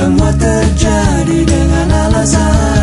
Semua terjadi dengan alasan